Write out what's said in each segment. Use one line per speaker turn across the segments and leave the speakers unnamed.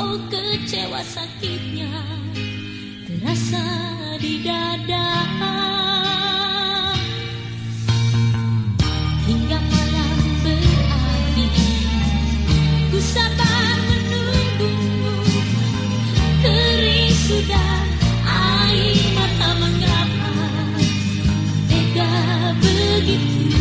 kau kecewa sakitnya terasa di dadah hingga malam berakhir ku sabar menunggumu. Kering air mata mengapa. Tega begitu.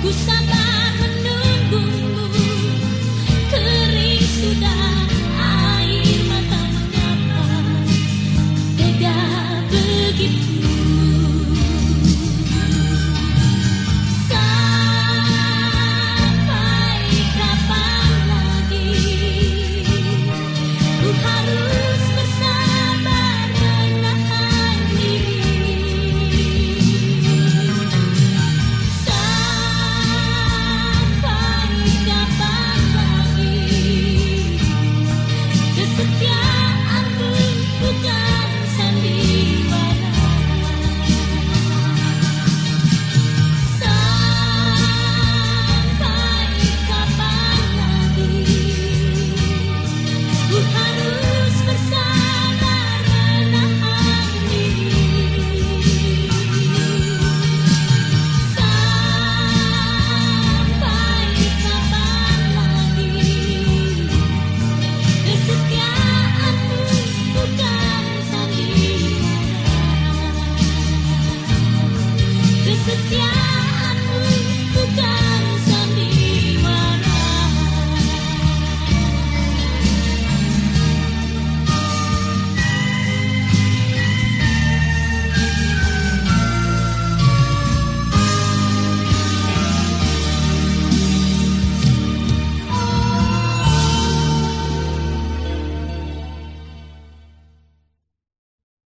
ku sabar